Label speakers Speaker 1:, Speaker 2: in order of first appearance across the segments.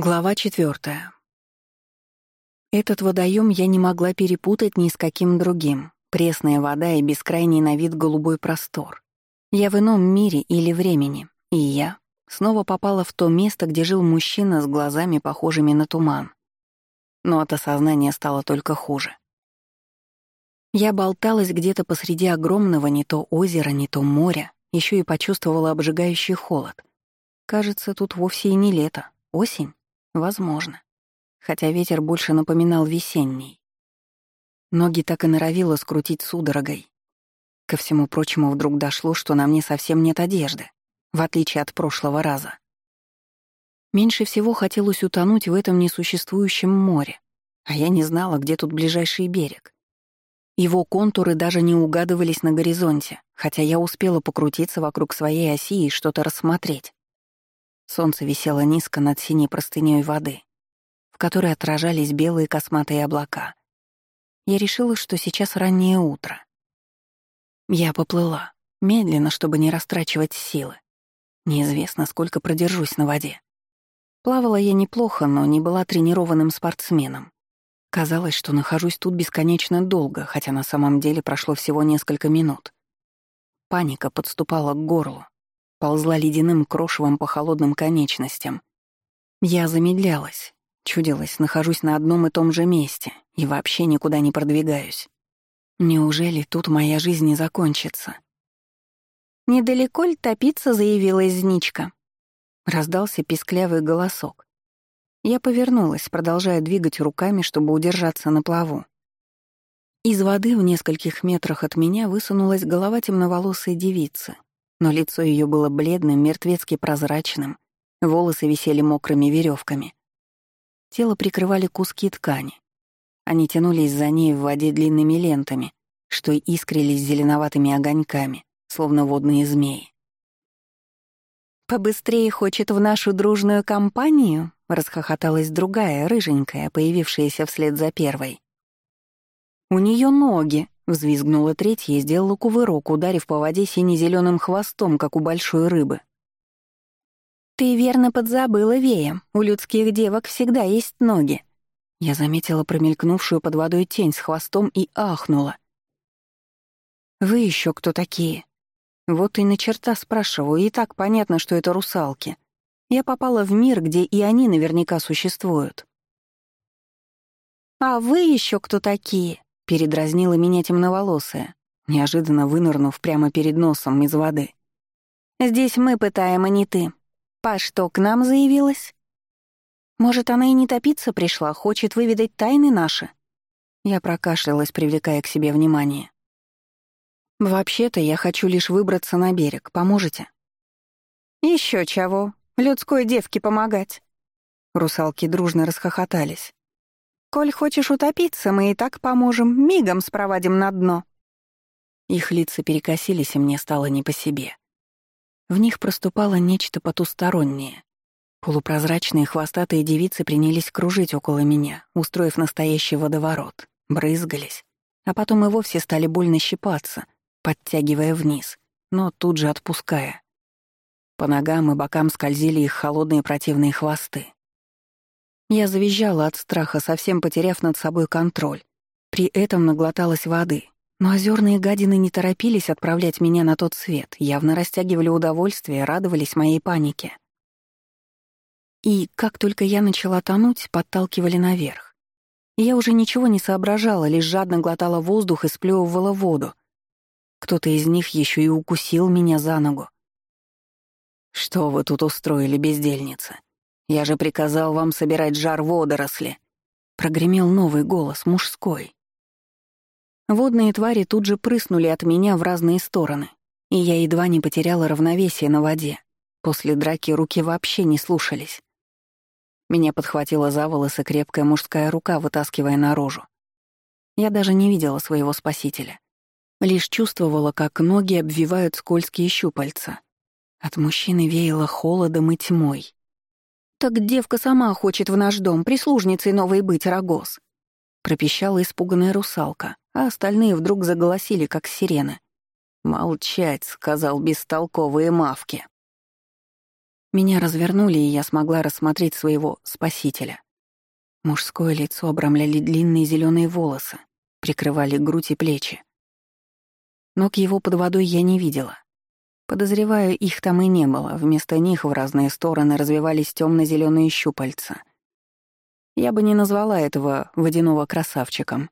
Speaker 1: Глава четвертая. Этот водоем я не могла перепутать ни с каким другим. Пресная вода и бескрайний на вид голубой простор. Я в ином мире или времени, и я снова попала в то место, где жил мужчина с глазами, похожими на туман. Но от осознания стало только хуже. Я болталась где-то посреди огромного не то озера, не то моря, еще и почувствовала обжигающий холод. Кажется, тут вовсе и не лето, осень. Возможно. Хотя ветер больше напоминал весенний. Ноги так и норовило скрутить судорогой. Ко всему прочему вдруг дошло, что на мне совсем нет одежды, в отличие от прошлого раза. Меньше всего хотелось утонуть в этом несуществующем море, а я не знала, где тут ближайший берег. Его контуры даже не угадывались на горизонте, хотя я успела покрутиться вокруг своей оси и что-то рассмотреть. Солнце висело низко над синей простынёй воды, в которой отражались белые косматые облака. Я решила, что сейчас раннее утро. Я поплыла, медленно, чтобы не растрачивать силы. Неизвестно, сколько продержусь на воде. Плавала я неплохо, но не была тренированным спортсменом. Казалось, что нахожусь тут бесконечно долго, хотя на самом деле прошло всего несколько минут. Паника подступала к горлу, ползла ледяным крошевом по холодным конечностям. Я замедлялась, чудилась, нахожусь на одном и том же месте и вообще никуда не продвигаюсь. Неужели тут моя жизнь не закончится?
Speaker 2: «Недалеко ли топиться?» — заявила Изничка.
Speaker 1: Раздался писклявый голосок. Я повернулась, продолжая двигать руками, чтобы удержаться на плаву. Из воды в нескольких метрах от меня высунулась голова темноволосой девицы но лицо ее было бледным, мертвецки прозрачным, волосы висели мокрыми веревками. Тело прикрывали куски ткани. Они тянулись за ней в воде длинными лентами, что искрились зеленоватыми огоньками, словно водные змеи.
Speaker 2: «Побыстрее хочет в нашу дружную компанию?» — расхохоталась другая, рыженькая, появившаяся вслед за первой. «У нее ноги!» Взвизгнула третья и сделала кувырок, ударив по воде сине-зеленым хвостом, как у большой рыбы. «Ты верно подзабыла, Вея. У людских девок всегда есть ноги». Я заметила промелькнувшую под водой тень с хвостом и ахнула. «Вы еще кто такие?» Вот и на черта спрашиваю, и так понятно, что это русалки. Я попала в мир, где и они наверняка существуют. «А вы еще кто такие?» Передразнила меня темноволосая, неожиданно вынырнув прямо перед носом из воды. «Здесь мы пытаем, а не ты. Па что, к нам заявилась?» «Может, она и не топиться пришла, хочет выведать тайны наши?» Я прокашлялась, привлекая к себе внимание. «Вообще-то я хочу лишь выбраться на берег. Поможете?» Еще чего. Людской девке помогать». Русалки дружно расхохотались. «Коль хочешь утопиться, мы и так поможем, мигом спровадим на дно». Их лица перекосились, и мне стало не по себе. В них проступало нечто потустороннее. Полупрозрачные хвостатые девицы принялись кружить около меня, устроив настоящий водоворот, брызгались, а потом и вовсе стали больно щипаться, подтягивая вниз, но тут же отпуская. По ногам и бокам скользили их холодные противные хвосты. Я завизжала от страха, совсем потеряв над собой контроль. При этом наглоталась воды. Но озерные гадины не торопились отправлять меня на тот свет, явно растягивали удовольствие, радовались моей панике. И как только я начала тонуть, подталкивали наверх. Я уже ничего не соображала, лишь жадно глотала воздух и сплёвывала воду. Кто-то из них еще и укусил меня за ногу. «Что вы тут устроили, бездельница?» Я же приказал вам собирать жар водоросли. Прогремел новый голос, мужской. Водные твари тут же прыснули от меня в разные стороны, и я едва не потеряла равновесие на воде. После драки руки вообще не слушались. Меня подхватила за волосы крепкая мужская рука, вытаскивая наружу. Я даже не видела своего спасителя. Лишь чувствовала, как ноги обвивают скользкие щупальца. От мужчины веяло холодом и тьмой. «Так девка сама хочет в наш дом прислужницей новой быть, Рогоз», — пропищала испуганная русалка, а остальные вдруг заголосили, как сирены. «Молчать», — сказал бестолковые мавки.
Speaker 1: Меня развернули, и я смогла рассмотреть своего спасителя. Мужское лицо обрамляли длинные зеленые волосы, прикрывали грудь и плечи. Ног его под водой я не видела. Подозреваю, их там и не было, вместо них в разные стороны развивались темно зеленые щупальца. Я бы не назвала этого водяного красавчиком.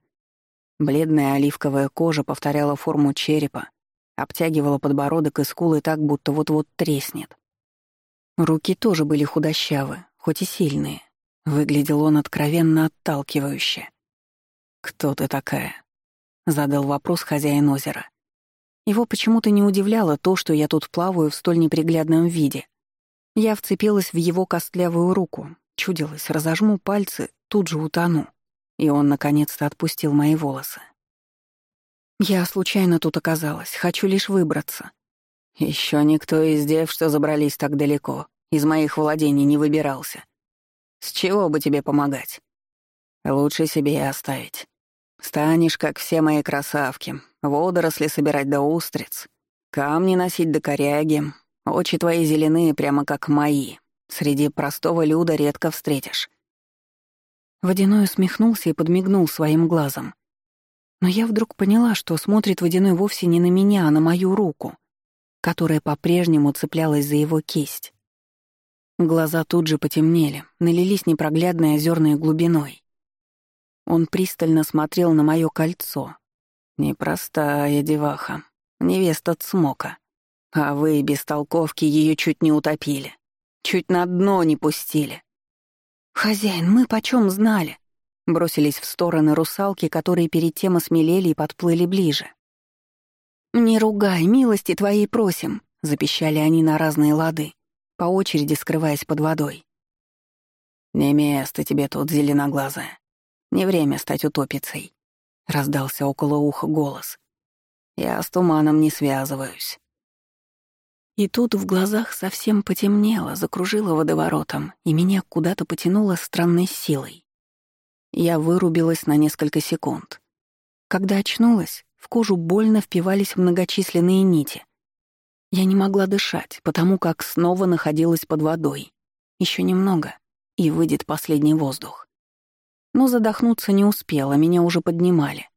Speaker 1: Бледная оливковая кожа повторяла форму черепа, обтягивала подбородок и скулы так, будто вот-вот треснет. Руки тоже были худощавы, хоть и сильные. Выглядел он откровенно отталкивающе. «Кто ты такая?» — задал вопрос хозяин озера. Его почему-то не удивляло то, что я тут плаваю в столь неприглядном виде. Я вцепилась в его костлявую руку, чудилась, разожму пальцы, тут же утону. И он наконец-то отпустил мои волосы. Я случайно тут оказалась, хочу лишь выбраться. Еще никто из дев, что забрались так далеко, из моих владений не выбирался. С чего бы тебе помогать? Лучше себе и оставить. Станешь, как все мои красавки, водоросли собирать до устриц, камни носить до коряги, очи твои зеленые, прямо как мои. Среди простого люда редко встретишь. Водяной усмехнулся и подмигнул своим глазом. Но я вдруг поняла, что смотрит Водяной вовсе не на меня, а на мою руку, которая по-прежнему цеплялась за его кисть. Глаза тут же потемнели, налились непроглядной озерной глубиной. Он пристально смотрел на мое кольцо. Непростая деваха, невеста Цмока. А вы, бестолковки, ее чуть не утопили. Чуть на дно не пустили. «Хозяин, мы почем знали?» Бросились в стороны русалки, которые перед тем осмелели и подплыли ближе. «Не ругай, милости твоей просим», — запищали они на разные лады, по очереди скрываясь под водой. «Не место тебе тут, зеленоглазая. Не время стать утопицей», — раздался около уха голос. «Я с туманом не связываюсь». И тут в глазах совсем потемнело, закружило водоворотом, и меня куда-то потянуло странной силой. Я вырубилась на несколько секунд. Когда очнулась, в кожу больно впивались многочисленные нити. Я не могла дышать, потому как снова находилась под водой. Еще немного, и выйдет последний воздух но задохнуться не успела, меня уже поднимали.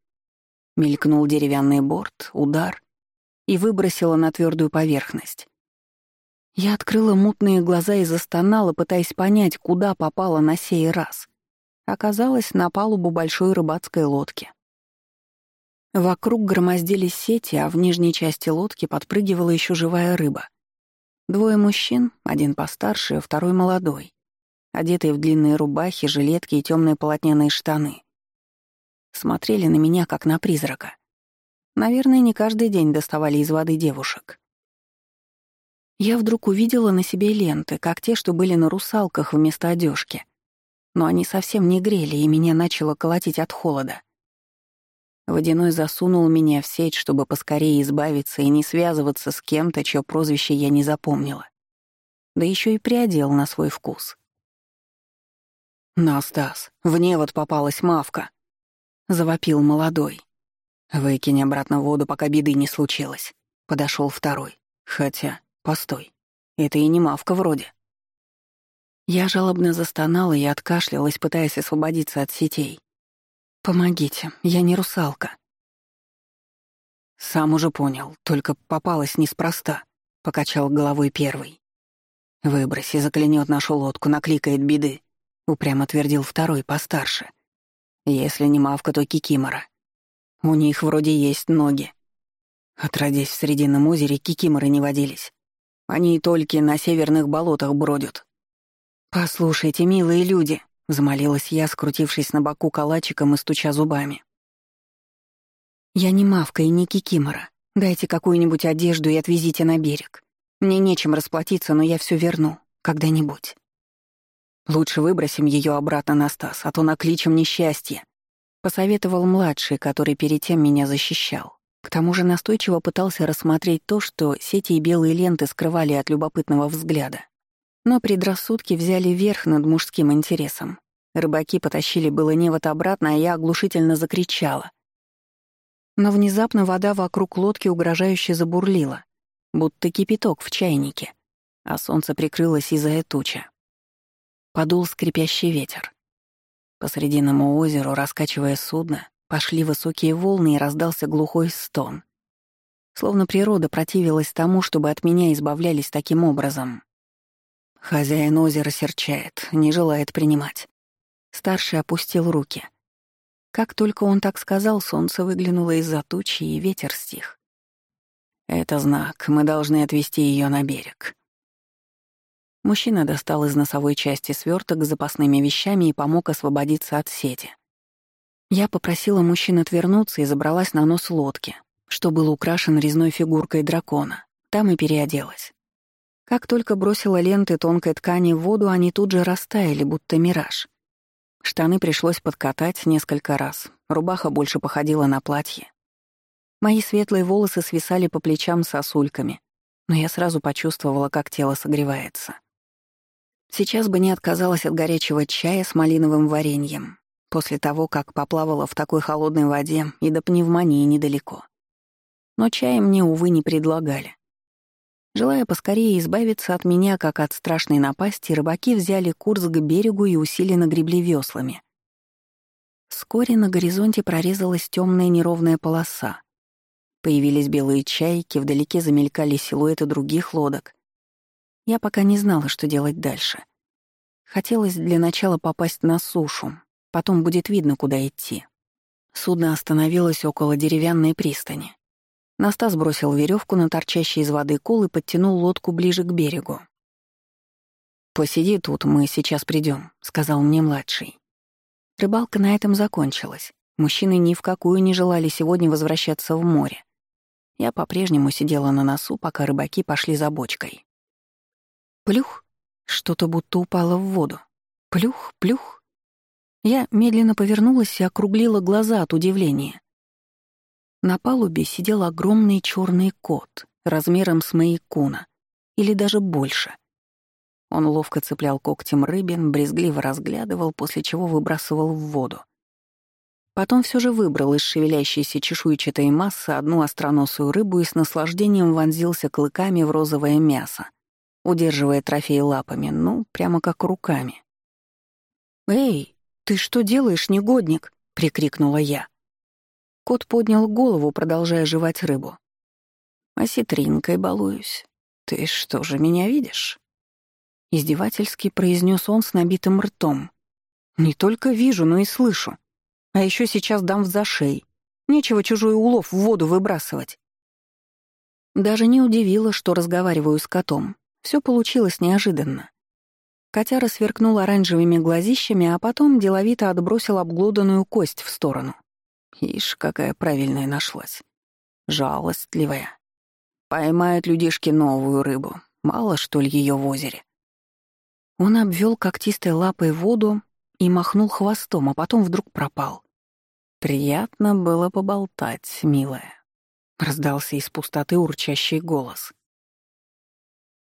Speaker 1: Мелькнул деревянный борт, удар и выбросила на твердую поверхность. Я открыла мутные глаза и застонала, пытаясь понять, куда попала на сей раз. Оказалось, на палубу большой рыбацкой лодки. Вокруг громоздились сети, а в нижней части лодки подпрыгивала еще живая рыба. Двое мужчин, один постарше, второй молодой одетые в длинные рубахи, жилетки и темные полотняные штаны. Смотрели на меня, как на призрака. Наверное, не каждый день доставали из воды девушек. Я вдруг увидела на себе ленты, как те, что были на русалках вместо одежки. Но они совсем не грели, и меня начало колотить от холода. Водяной засунул меня в сеть, чтобы поскорее избавиться и не связываться с кем-то, чье прозвище я не запомнила. Да еще и приодел на свой вкус. «Настас, в невод попалась мавка!» — завопил молодой. «Выкинь обратно в воду, пока беды не случилось», — подошел второй. «Хотя, постой, это и не мавка вроде». Я жалобно застонала и откашлялась, пытаясь освободиться от сетей. «Помогите, я не русалка». «Сам уже понял, только попалась неспроста», — покачал головой первый. «Выброси, заклянет нашу лодку, накликает беды», упрямо твердил второй, постарше. Если не мавка, то кикимора. У них вроде есть ноги. Отродясь в Срединном озере, кикиморы не водились. Они только на северных болотах бродят. «Послушайте, милые люди», — взмолилась я, скрутившись на боку калачиком и стуча зубами. «Я не мавка и не кикимора. Дайте какую-нибудь одежду и отвезите на берег. Мне нечем расплатиться, но я все верну. Когда-нибудь». Лучше выбросим ее обратно на Стас, а то накличем несчастье. Посоветовал младший, который перед тем меня защищал. К тому же настойчиво пытался рассмотреть то, что сети и белые ленты скрывали от любопытного взгляда. Но предрассудки взяли верх над мужским интересом. Рыбаки потащили было невод обратно, а я оглушительно закричала. Но внезапно вода вокруг лодки угрожающе забурлила, будто кипяток в чайнике. а солнце прикрыло сизая туча. Подул скрипящий ветер. По срединному озеру, раскачивая судно, пошли высокие волны и раздался глухой стон. Словно природа противилась тому, чтобы от меня избавлялись таким образом. Хозяин озера серчает, не желает принимать. Старший опустил руки. Как только он так сказал, солнце выглянуло из-за тучи, и ветер стих. «Это знак, мы должны отвезти ее на берег». Мужчина достал из носовой части сверток с запасными вещами и помог освободиться от сети. Я попросила мужчин отвернуться и забралась на нос лодки, что был украшен резной фигуркой дракона. Там и переоделась. Как только бросила ленты тонкой ткани в воду, они тут же растаяли, будто мираж. Штаны пришлось подкатать несколько раз, рубаха больше походила на платье. Мои светлые волосы свисали по плечам сосульками, но я сразу почувствовала, как тело согревается. Сейчас бы не отказалась от горячего чая с малиновым вареньем, после того, как поплавала в такой холодной воде и до пневмонии недалеко. Но чая мне, увы, не предлагали. Желая поскорее избавиться от меня, как от страшной напасти, рыбаки взяли курс к берегу и усиленно гребли веслами. Вскоре на горизонте прорезалась темная неровная полоса. Появились белые чайки, вдалеке замелькали силуэты других лодок. Я пока не знала, что делать дальше. Хотелось для начала попасть на сушу, потом будет видно, куда идти. Судно остановилось около деревянной пристани. Настас бросил веревку на торчащий из воды кол и подтянул лодку ближе к берегу. «Посиди тут, мы сейчас придем, сказал мне младший. Рыбалка на этом закончилась. Мужчины ни в какую не желали сегодня возвращаться в море. Я по-прежнему сидела на носу, пока рыбаки пошли за бочкой. Плюх! Что-то будто упало в воду. Плюх, плюх. Я медленно повернулась и округлила глаза от удивления. На палубе сидел огромный черный кот, размером с Мэйкуна, или даже больше. Он ловко цеплял когтем рыбин, брезгливо разглядывал, после чего выбрасывал в воду. Потом все же выбрал из шевелящейся чешуйчатой массы одну остроносую рыбу и с наслаждением вонзился клыками в розовое мясо, удерживая трофей лапами, ну, прямо как руками. «Эй, ты что делаешь, негодник?» — прикрикнула я. Кот поднял голову, продолжая жевать рыбу. «Осетринкой балуюсь. Ты что же, меня видишь?» Издевательски произнес он с набитым ртом. «Не только вижу, но и слышу. А еще сейчас дам в зашей. Нечего чужой улов в воду выбрасывать». Даже не удивило, что разговариваю с котом. Все получилось неожиданно. Котяра сверкнул оранжевыми глазищами, а потом деловито отбросил обглоданную кость в сторону. Ишь, какая правильная нашлась. Жалостливая. Поймают людишки новую рыбу. Мало, что ли, ее в озере. Он обвел когтистой лапой воду и махнул хвостом, а потом вдруг пропал. «Приятно было поболтать, милая», — раздался из пустоты урчащий голос.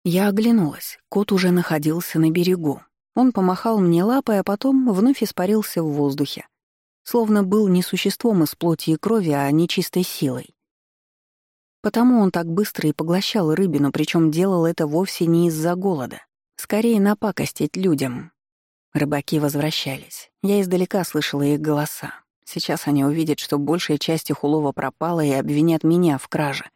Speaker 1: Я оглянулась. Кот уже находился на берегу. Он помахал мне лапой, а потом вновь испарился в воздухе словно был не существом из плоти и крови, а нечистой силой. Потому он так быстро и поглощал рыбину, причем делал это вовсе не из-за голода. Скорее напакостить людям. Рыбаки возвращались. Я издалека слышала их голоса. Сейчас они увидят, что большая часть их улова пропала и обвинят меня в краже.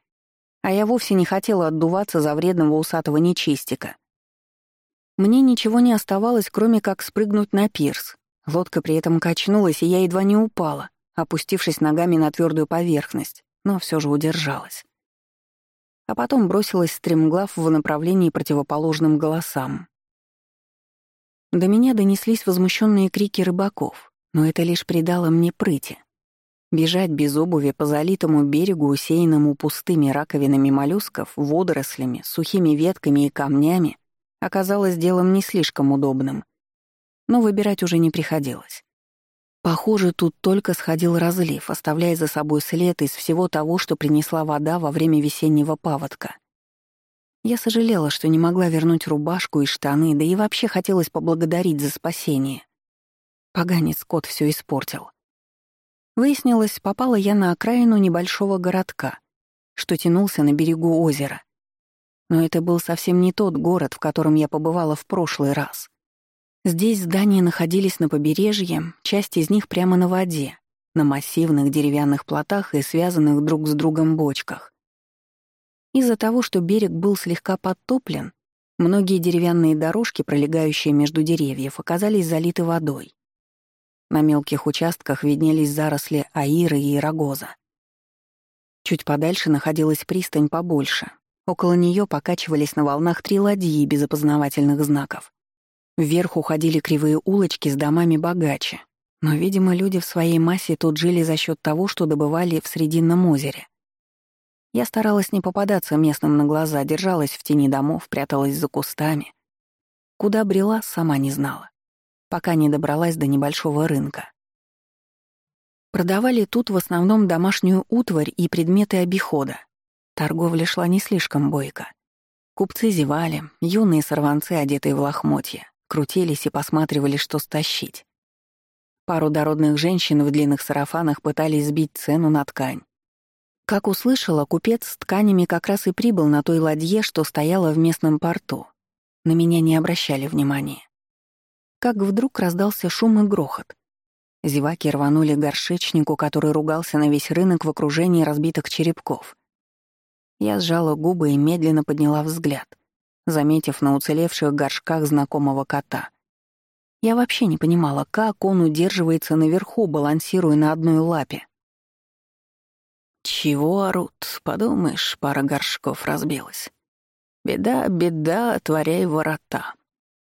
Speaker 1: А я вовсе не хотела отдуваться за вредного усатого нечистика. Мне ничего не оставалось, кроме как спрыгнуть на пирс, Лодка при этом качнулась, и я едва не упала, опустившись ногами на твердую поверхность, но все же удержалась. А потом бросилась стремглав в направлении противоположным голосам. До меня донеслись возмущенные крики рыбаков, но это лишь придало мне прыти. Бежать без обуви по залитому берегу, усеянному пустыми раковинами моллюсков, водорослями, сухими ветками и камнями, оказалось делом не слишком удобным — но выбирать уже не приходилось. Похоже, тут только сходил разлив, оставляя за собой след из всего того, что принесла вода во время весеннего паводка. Я сожалела, что не могла вернуть рубашку и штаны, да и вообще хотелось поблагодарить за спасение. Поганец кот все испортил. Выяснилось, попала я на окраину небольшого городка, что тянулся на берегу озера. Но это был совсем не тот город, в котором я побывала в прошлый раз. Здесь здания находились на побережье, часть из них прямо на воде, на массивных деревянных плотах и связанных друг с другом бочках. Из-за того, что берег был слегка подтоплен, многие деревянные дорожки, пролегающие между деревьев, оказались залиты водой. На мелких участках виднелись заросли аиры и рогоза. Чуть подальше находилась пристань побольше. Около нее покачивались на волнах три ладьи без опознавательных знаков. Вверх уходили кривые улочки с домами богаче, но, видимо, люди в своей массе тут жили за счет того, что добывали в Срединном озере. Я старалась не попадаться местным на глаза, держалась в тени домов, пряталась за кустами. Куда брела, сама не знала, пока не добралась до небольшого рынка. Продавали тут в основном домашнюю утварь и предметы обихода. Торговля шла не слишком бойко. Купцы зевали, юные сорванцы, одетые в лохмотья, крутились и посматривали, что стащить. Пару дородных женщин в длинных сарафанах пытались сбить цену на ткань. Как услышала, купец с тканями как раз и прибыл на той ладье, что стояла в местном порту. На меня не обращали внимания. Как вдруг раздался шум и грохот. Зеваки рванули горшечнику, который ругался на весь рынок в окружении разбитых черепков. Я сжала губы и медленно подняла взгляд, заметив на уцелевших горшках знакомого кота — я вообще не понимала, как он удерживается наверху, балансируя на одной лапе. «Чего орут? Подумаешь, пара горшков разбилась. Беда, беда, творяй ворота», —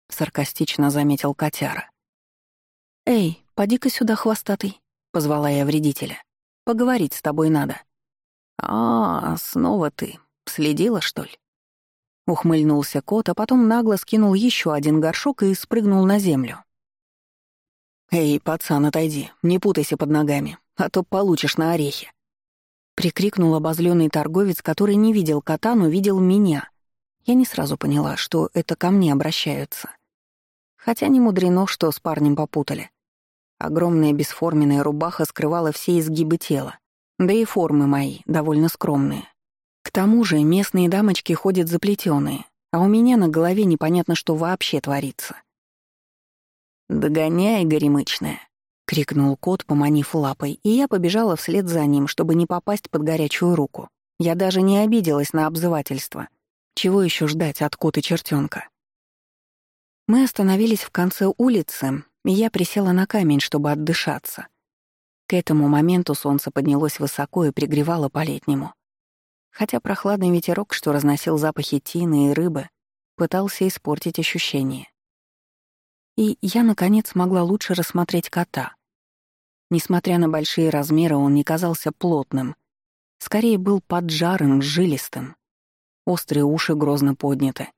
Speaker 1: саркастично заметил котяра. «Эй, поди-ка сюда, хвостатый», — позвала я вредителя. «Поговорить с тобой надо». «А, снова ты. Следила, что ли?» Ухмыльнулся кот, а потом нагло скинул еще один горшок и спрыгнул на землю. «Эй, пацан, отойди, не путайся под ногами, а то получишь на орехи!» Прикрикнул обозленный торговец, который не видел кота, но видел меня. Я не сразу поняла, что это ко мне обращаются. Хотя не мудрено, что с парнем попутали. Огромная бесформенная рубаха скрывала все изгибы тела, да и формы мои довольно скромные. К тому же местные дамочки ходят заплетённые, а у меня на голове непонятно, что вообще творится. «Догоняй, горемычная!» — крикнул кот, поманив лапой, и я побежала вслед за ним, чтобы не попасть под горячую руку. Я даже не обиделась на обзывательство. Чего еще ждать от кота чертенка? Мы остановились в конце улицы, и я присела на камень, чтобы отдышаться. К этому моменту солнце поднялось высоко и пригревало по-летнему хотя прохладный ветерок, что разносил запахи тины и рыбы, пытался испортить ощущение. И я, наконец, смогла лучше рассмотреть кота. Несмотря на большие размеры, он не казался плотным. Скорее был поджарым, жилистым. Острые уши грозно подняты.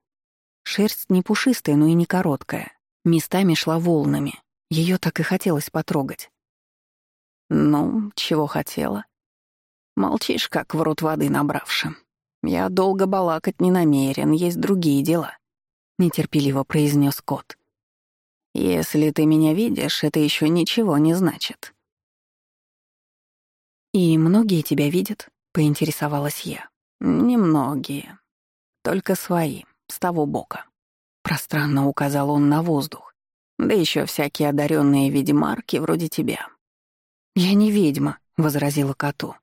Speaker 1: Шерсть не пушистая, но и не короткая. Местами шла волнами. Ее так и хотелось потрогать. «Ну, чего хотела?» Молчишь, как в рот воды набравши. Я долго балакать не намерен, есть другие дела», — нетерпеливо произнес кот. «Если ты меня видишь, это еще ничего не значит». «И многие тебя видят?» — поинтересовалась я. «Немногие. Только свои, с того бока». Пространно указал он на воздух. «Да еще всякие одаренные ведьмарки вроде тебя». «Я не ведьма», — возразила коту.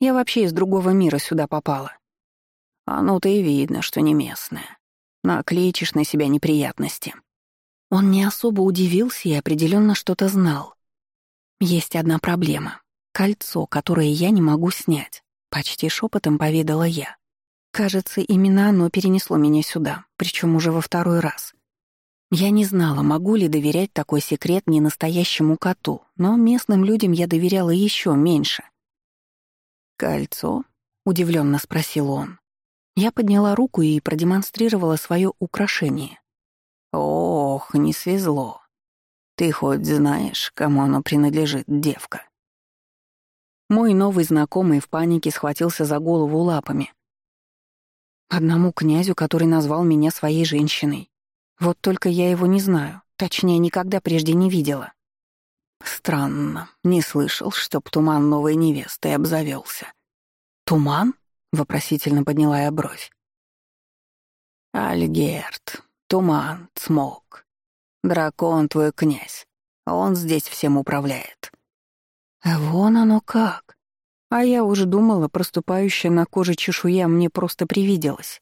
Speaker 1: Я вообще из другого мира сюда попала. А ну-то и видно, что не местная. Накличешь на себя неприятности. Он не особо удивился и определенно что-то знал. Есть одна проблема. Кольцо, которое я не могу снять. Почти шепотом поведала я. Кажется, именно оно перенесло меня сюда, причем уже во второй раз. Я не знала, могу ли доверять такой секрет не настоящему коту, но местным людям я доверяла еще меньше. «Кольцо?» — удивленно спросил он. Я подняла руку и продемонстрировала свое украшение. «Ох, не свезло. Ты хоть знаешь, кому оно принадлежит, девка?» Мой новый знакомый в панике схватился за голову лапами. Одному князю, который назвал меня своей женщиной. Вот только я его не знаю, точнее, никогда прежде не видела. Странно, не слышал, чтоб туман новой невесты обзавелся. Туман? вопросительно подняла я бровь. Альгерт, туман, смог. Дракон твой князь. Он здесь всем управляет.
Speaker 2: А вон оно как. А я уже думала, проступающая на коже чешуя мне просто привиделась.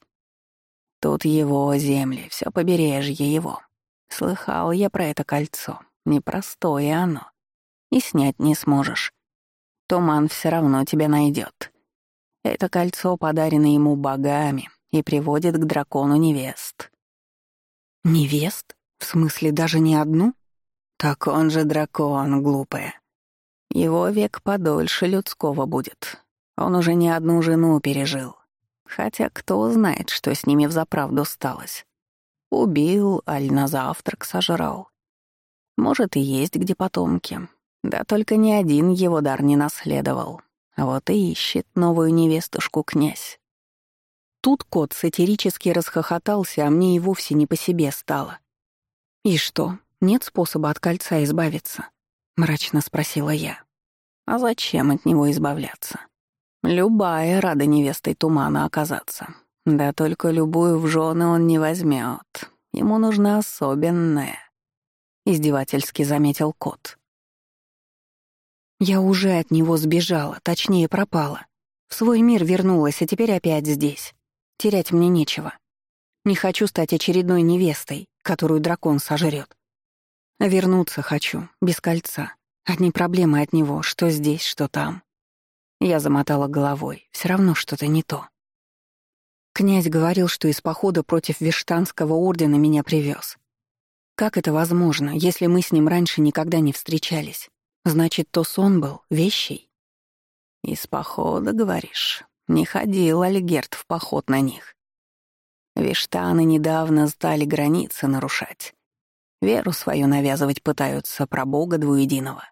Speaker 1: Тут его земли, все побережье его. Слыхал я про это кольцо. Непростое оно. И снять не сможешь. Туман все равно тебя найдет. Это кольцо подарено ему богами и приводит к дракону невест.
Speaker 2: Невест? В смысле, даже не одну?
Speaker 1: Так он же дракон, глупая. Его век подольше людского будет. Он уже не одну жену пережил. Хотя кто знает, что с ними взаправду сталось. Убил, аль на завтрак сожрал. Может, и есть где потомки. Да только ни один его дар не наследовал. А вот и ищет новую невестушку князь.
Speaker 2: Тут кот сатирически расхохотался, а мне и вовсе не по себе стало. «И что, нет способа от кольца избавиться?» — мрачно спросила я.
Speaker 1: «А зачем от него избавляться? Любая рада невестой тумана оказаться. Да только любую в жены он не возьмет. Ему нужна особенная», — издевательски заметил кот.
Speaker 2: Я уже от него сбежала, точнее пропала. В свой мир вернулась, а теперь опять здесь. Терять мне нечего. Не хочу стать очередной невестой, которую дракон сожрет. Вернуться хочу, без кольца. Одни проблемы от него, что здесь, что там. Я замотала головой, все равно что-то не то. Князь говорил, что из похода против Виштанского ордена меня привез. Как это возможно, если мы с ним раньше никогда не встречались? Значит, то сон был, вещей?
Speaker 1: Из похода, говоришь? Не ходил Альгерт в поход на них. Виштаны недавно стали границы нарушать. Веру свою навязывать пытаются про Бога двуединого.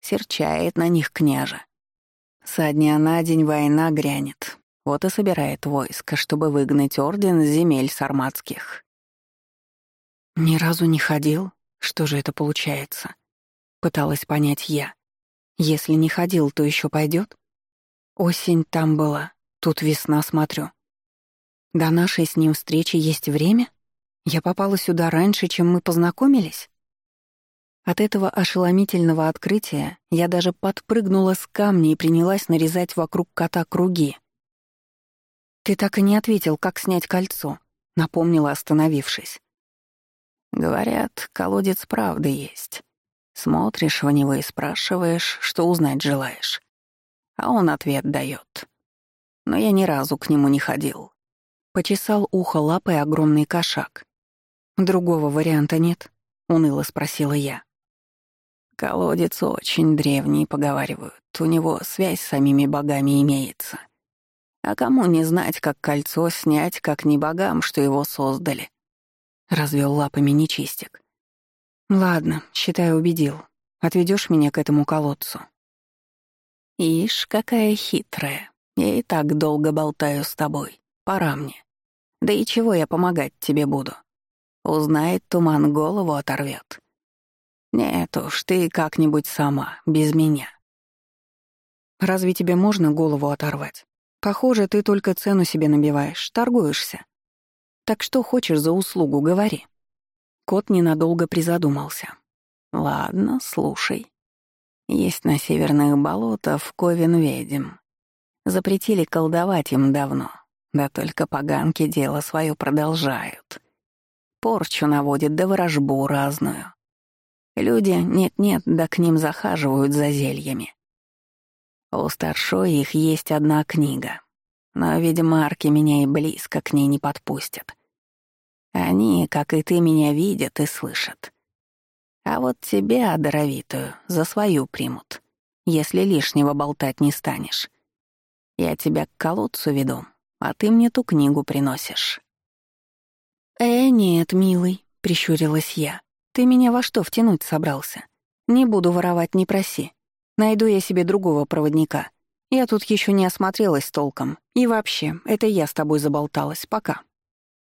Speaker 1: Серчает на них княжа. Со дня на день война грянет. Вот и собирает войско, чтобы выгнать орден с земель сарматских.
Speaker 2: Ни разу не ходил? Что же это получается? Пыталась понять я. Если не ходил, то еще пойдет? Осень там была, тут весна смотрю. До нашей с ним встречи есть время? Я попала сюда раньше, чем мы познакомились? От этого ошеломительного открытия я даже подпрыгнула с камня и принялась нарезать вокруг кота круги. «Ты так и не ответил, как снять кольцо», — напомнила, остановившись.
Speaker 1: «Говорят, колодец правды есть. Смотришь в него и спрашиваешь, что узнать желаешь. А он ответ дает. Но я ни разу к нему не ходил.
Speaker 2: Почесал ухо лапой огромный кошак. «Другого варианта нет?» — уныло спросила я.
Speaker 1: Колодец очень древний, поговаривают. У него связь с самими богами имеется. А кому не знать, как кольцо снять, как не богам, что его создали?
Speaker 2: Развел лапами нечистик. Ладно, считай, убедил. Отведешь меня к этому колодцу.
Speaker 1: Ишь, какая хитрая. Я и так долго болтаю с тобой. Пора мне. Да и чего я помогать тебе буду? Узнает туман, голову оторвет. Нет уж, ты как-нибудь сама, без меня.
Speaker 2: Разве тебе можно голову оторвать? Похоже, ты только цену себе набиваешь, торгуешься. Так что хочешь за услугу, говори. Кот ненадолго призадумался.
Speaker 1: «Ладно, слушай. Есть на северных болотах ковен ведьм. Запретили колдовать им давно, да только поганки дело свое продолжают. Порчу наводят да ворожбу разную. Люди нет-нет, да к ним захаживают за зельями. У старшой их есть одна книга, но, видимо, арки меня и близко к ней не подпустят. Они, как и ты, меня видят и слышат. А вот тебя, даровитую, за свою примут, если лишнего болтать не станешь. Я тебя к колодцу веду, а ты мне ту книгу приносишь».
Speaker 2: «Э, нет, милый», — прищурилась я. «Ты меня во что втянуть собрался? Не буду воровать, не проси. Найду я себе другого проводника. Я тут еще не осмотрелась толком. И вообще, это я с тобой заболталась. Пока».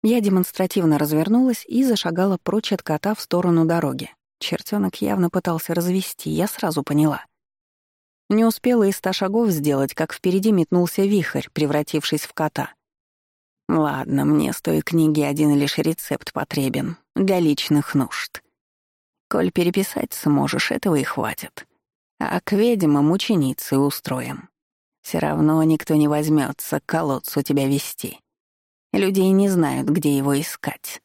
Speaker 2: Я демонстративно развернулась и зашагала прочь от кота в сторону дороги. Чертенок явно пытался развести, я сразу поняла. Не успела и ста шагов сделать, как впереди метнулся вихрь, превратившись в кота.
Speaker 1: Ладно, мне с той книги один лишь рецепт потребен для личных нужд. Коль переписать сможешь, этого и хватит. А к ведьмам ученицы устроим. Все равно никто не возьмется к колодцу тебя вести. Людей не знают, где его искать.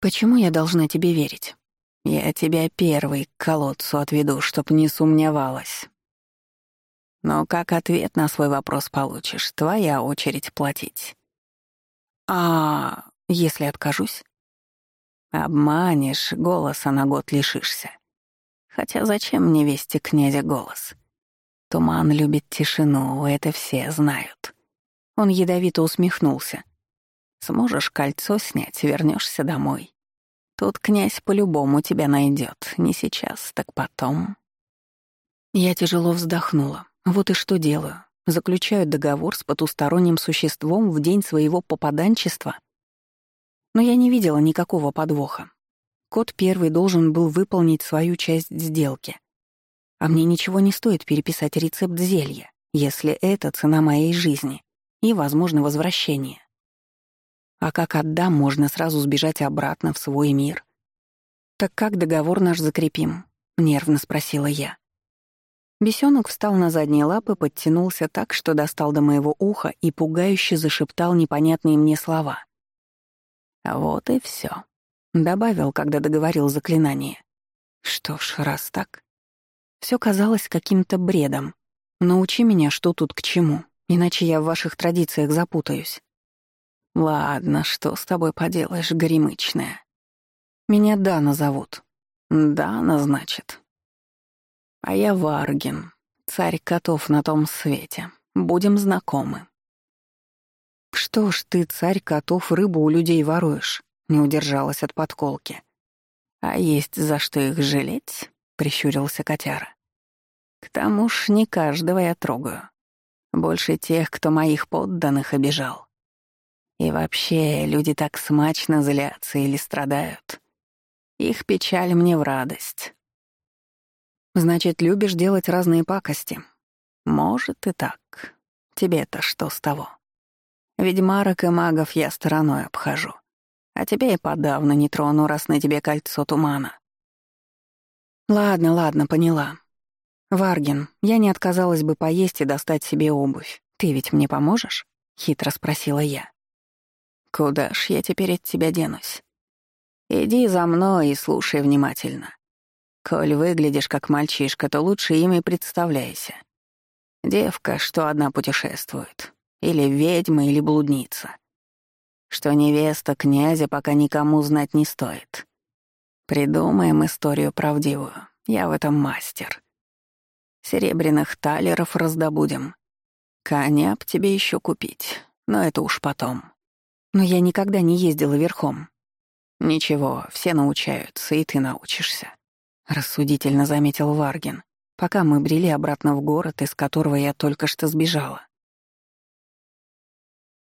Speaker 1: Почему я должна тебе верить? Я тебя первый к колодцу отведу, чтоб не сомневалась. Но как ответ на свой вопрос получишь, твоя очередь платить. А если откажусь? Обманешь, голоса на год лишишься. Хотя зачем мне вести князя голос? Туман любит тишину, это все знают. Он ядовито усмехнулся. Сможешь кольцо снять, вернешься домой. Тут князь по-любому тебя найдет, не сейчас, так потом. Я тяжело вздохнула. Вот и что делаю. Заключаю договор с потусторонним существом в день своего попаданчества. Но я не видела никакого подвоха. Кот первый должен был выполнить свою часть сделки. А мне ничего не стоит переписать рецепт зелья, если это цена моей жизни и, возможно, возвращение. А как отдам, можно сразу сбежать обратно в свой мир. «Так как договор наш закрепим?» — нервно спросила я. Бесенок встал на задние лапы, подтянулся так, что достал до моего уха и пугающе зашептал непонятные мне слова. «Вот и все, добавил, когда договорил заклинание. Что ж, раз так. Все казалось каким-то бредом. Научи меня, что тут к чему, иначе я в ваших традициях запутаюсь. Ладно, что с тобой поделаешь, горемычная. Меня Дана зовут. Дана, значит. А я Варгин, царь котов на том свете. Будем знакомы. Что ж ты, царь котов, рыбу у людей воруешь? Не удержалась от подколки. А есть за что их жалеть? Прищурился котяра. К тому ж не каждого я трогаю. Больше тех, кто моих подданных обижал. И вообще, люди так смачно злятся или страдают. Их печаль мне в радость. Значит, любишь делать разные пакости. Может и так. Тебе-то что с того? Ведьмарок и магов я стороной обхожу. А тебя и подавно не трону, раз на тебе кольцо тумана. Ладно, ладно, поняла. Варгин, я не отказалась бы поесть и достать себе обувь. Ты ведь мне поможешь? Хитро спросила я. Куда ж я теперь от тебя денусь? Иди за мной и слушай внимательно. Коль выглядишь как мальчишка, то лучше ими представляйся. Девка, что одна путешествует. Или ведьма, или блудница. Что невеста князя пока никому знать не стоит. Придумаем историю правдивую. Я в этом мастер. Серебряных талеров раздобудем. Коня б тебе еще купить, но это уж потом. Но я никогда не ездила верхом. Ничего, все научаются, и ты научишься. — рассудительно заметил Варгин, пока мы брели обратно в город, из которого я только что сбежала.